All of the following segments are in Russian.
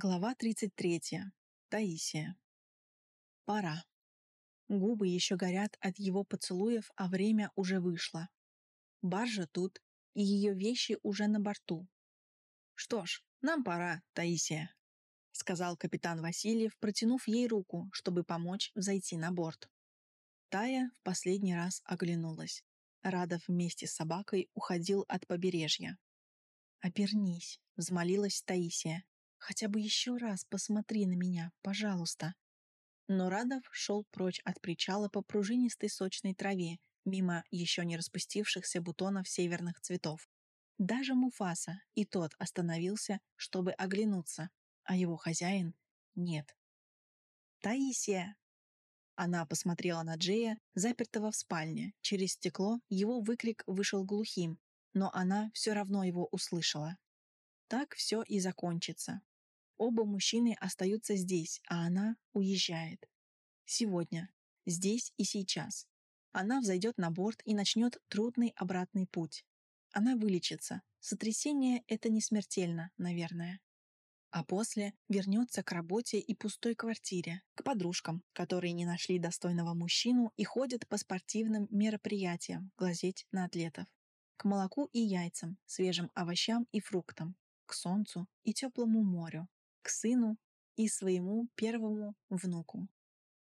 Глава 33. Таисия. Пора. Губы еще горят от его поцелуев, а время уже вышло. Баржа тут, и ее вещи уже на борту. «Что ж, нам пора, Таисия», — сказал капитан Васильев, протянув ей руку, чтобы помочь зайти на борт. Тая в последний раз оглянулась. Радов вместе с собакой уходил от побережья. «Обернись», — взмолилась Таисия. Хотя бы еще раз посмотри на меня, пожалуйста. Но Радов шел прочь от причала по пружинистой сочной траве, мимо еще не распустившихся бутонов северных цветов. Даже Муфаса и тот остановился, чтобы оглянуться, а его хозяин — нет. «Таисия!» Она посмотрела на Джея, запертого в спальне. Через стекло его выкрик вышел глухим, но она все равно его услышала. Так все и закончится. Оба мужчины остаются здесь, а она уезжает. Сегодня, здесь и сейчас. Она взойдет на борт и начнет трудный обратный путь. Она вылечится. Сотрясение — это не смертельно, наверное. А после вернется к работе и пустой квартире, к подружкам, которые не нашли достойного мужчину и ходят по спортивным мероприятиям глазеть на атлетов, к молоку и яйцам, свежим овощам и фруктам, к солнцу и теплому морю, к сыну и своему первому внуку.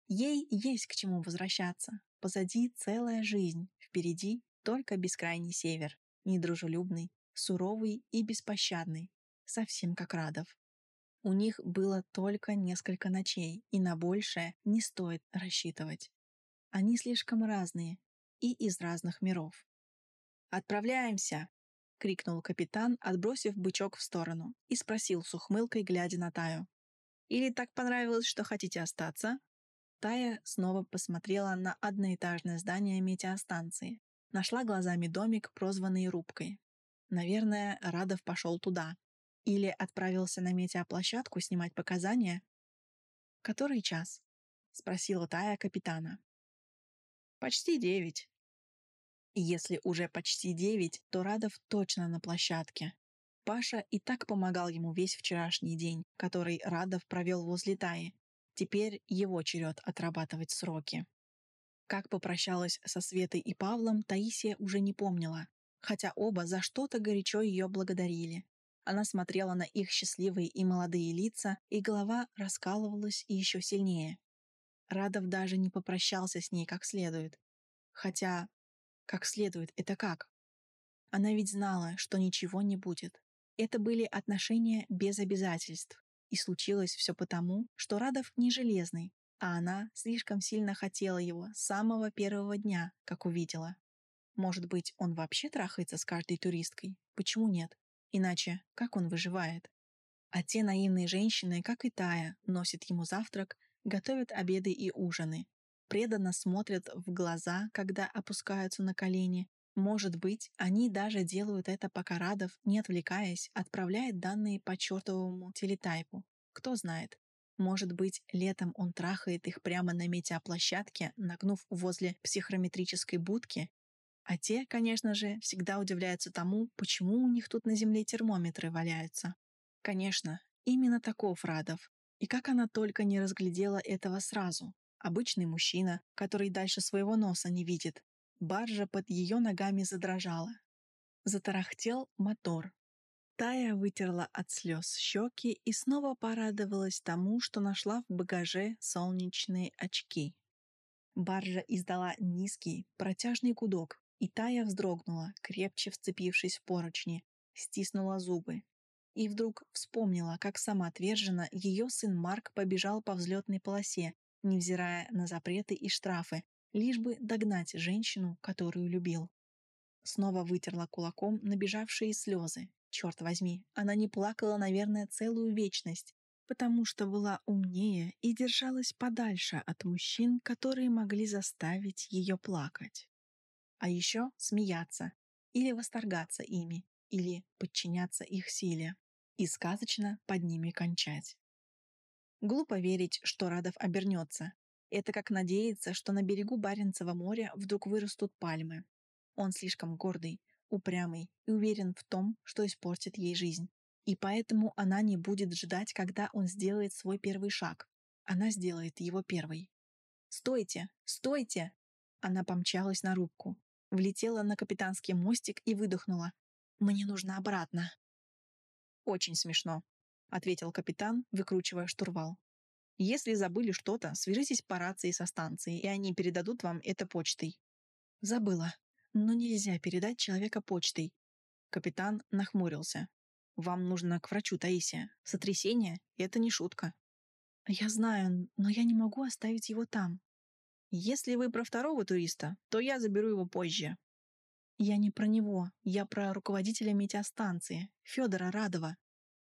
Ей есть к чему возвращаться. Позади целая жизнь, впереди только бескрайний север, недружелюбный, суровый и беспощадный, совсем как Радов. У них было только несколько ночей, и на большее не стоит рассчитывать. Они слишком разные и из разных миров. «Отправляемся!» — крикнул капитан, отбросив бычок в сторону, и спросил с ухмылкой, глядя на Таю. «Или так понравилось, что хотите остаться?» Тая снова посмотрела на одноэтажное здание метеостанции. Нашла глазами домик, прозванный Рубкой. Наверное, Радов пошел туда. Или отправился на метеоплощадку снимать показания. «Который час?» — спросила Тая капитана. «Почти девять», если уже почти девять, то Радов точно на площадке. Паша и так помогал ему весь вчерашний день, который Радов провел возле Таи. Теперь его черед отрабатывать сроки. Как попрощалась со Светой и Павлом, Таисия уже не помнила, хотя оба за что-то горячо ее благодарили. Она смотрела на их счастливые и молодые лица, и голова раскалывалась еще сильнее. Радов даже не попрощался с ней как следует. Хотя как следует, это как? Она ведь знала, что ничего не будет. Это были отношения без обязательств. И случилось все потому, что Радов не железный, а она слишком сильно хотела его с самого первого дня, как увидела. Может быть, он вообще трахается с каждой туристкой? Почему нет? Иначе, как он выживает? А те наивные женщины, как и Тая, носят ему завтрак, готовят обеды и ужины, преданно смотрят в глаза, когда опускаются на колени. Может быть, они даже делают это, пока Радов, не отвлекаясь, отправляет данные по чертовому телетайпу. Кто знает. Может быть, летом он трахает их прямо на метеоплощадке, нагнув возле психрометрической будки. А те, конечно же, всегда удивляются тому, почему у них тут на земле термометры валяются. Конечно, именно таков Радов. И как она только не разглядела этого сразу. Обычный мужчина, который дальше своего носа не видит. Баржа под ее ногами задрожала. Затарахтел мотор. Тая вытерла от слез щеки и снова порадовалась тому, что нашла в багаже солнечные очки. Баржа издала низкий, протяжный гудок, и Тая вздрогнула, крепче вцепившись в поручни, стиснула зубы. И вдруг вспомнила, как сама отвержена ее сын Марк побежал по взлетной полосе, невзирая на запреты и штрафы, лишь бы догнать женщину, которую любил. Снова вытерла кулаком набежавшие слезы. Черт возьми, она не плакала, наверное, целую вечность, потому что была умнее и держалась подальше от мужчин, которые могли заставить ее плакать. А еще смеяться, или восторгаться ими, или подчиняться их силе, и сказочно под ними кончать. Глупо верить, что Радов обернется. Это как надеяться, что на берегу Баренцева моря вдруг вырастут пальмы. Он слишком гордый, упрямый и уверен в том, что испортит ей жизнь. И поэтому она не будет ждать, когда он сделает свой первый шаг. Она сделает его первой. «Стойте! Стойте!» Она помчалась на рубку, влетела на капитанский мостик и выдохнула. «Мне нужно обратно». «Очень смешно», — ответил капитан, выкручивая штурвал. «Если забыли что-то, свяжитесь по рации со станцией, и они передадут вам это почтой». «Забыла. Но нельзя передать человека почтой». Капитан нахмурился. «Вам нужно к врачу, Таисия. Сотрясение — это не шутка». «Я знаю, но я не могу оставить его там». «Если вы про второго туриста, то я заберу его позже». «Я не про него. Я про руководителя метеостанции, Федора Радова».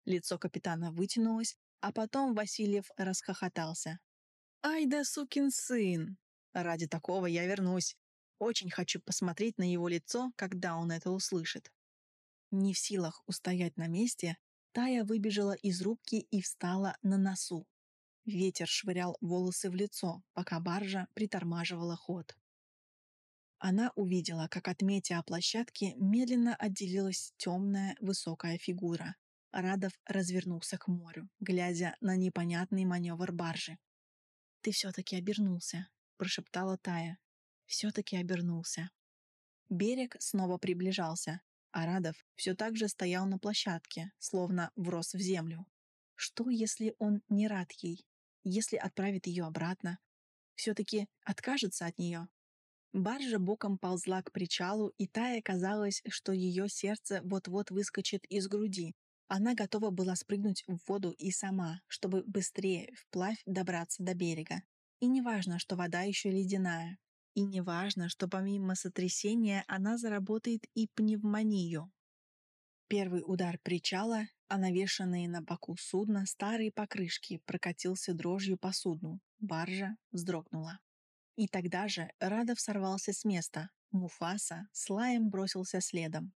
Лицо капитана вытянулось, а потом Васильев расхохотался. «Ай да сукин сын! Ради такого я вернусь. Очень хочу посмотреть на его лицо, когда он это услышит». Не в силах устоять на месте, Тая выбежала из рубки и встала на носу. Ветер швырял волосы в лицо, пока баржа притормаживала ход. Она увидела, как от метеоплощадки медленно отделилась темная высокая фигура. Радов развернулся к морю, глядя на непонятный маневр баржи. «Ты все-таки обернулся», — прошептала Тая. «Все-таки обернулся». Берег снова приближался, а Радов все так же стоял на площадке, словно врос в землю. Что, если он не рад ей? если отправит ее обратно, все-таки откажется от нее. Баржа боком ползла к причалу, и Тае казалось, что ее сердце вот-вот выскочит из груди. Она готова была спрыгнуть в воду и сама, чтобы быстрее вплавь добраться до берега. И не важно, что вода еще ледяная. И не важно, что помимо сотрясения она заработает и пневмонию. Первый удар причала, а навешанные на боку судна старые покрышки прокатился дрожью по судну. Баржа вздрогнула. И тогда же Радов сорвался с места. Муфаса с лаем бросился следом.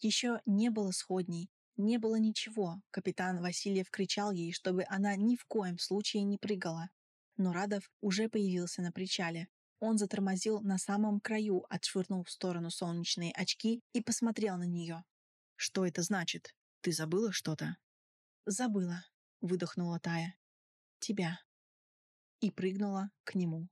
Еще не было сходней, не было ничего. Капитан Васильев кричал ей, чтобы она ни в коем случае не прыгала. Но Радов уже появился на причале. Он затормозил на самом краю, отшвырнул в сторону солнечные очки и посмотрел на нее. Что это значит? Ты забыла что-то? Забыла, выдохнула Тая. Тебя. И прыгнула к нему.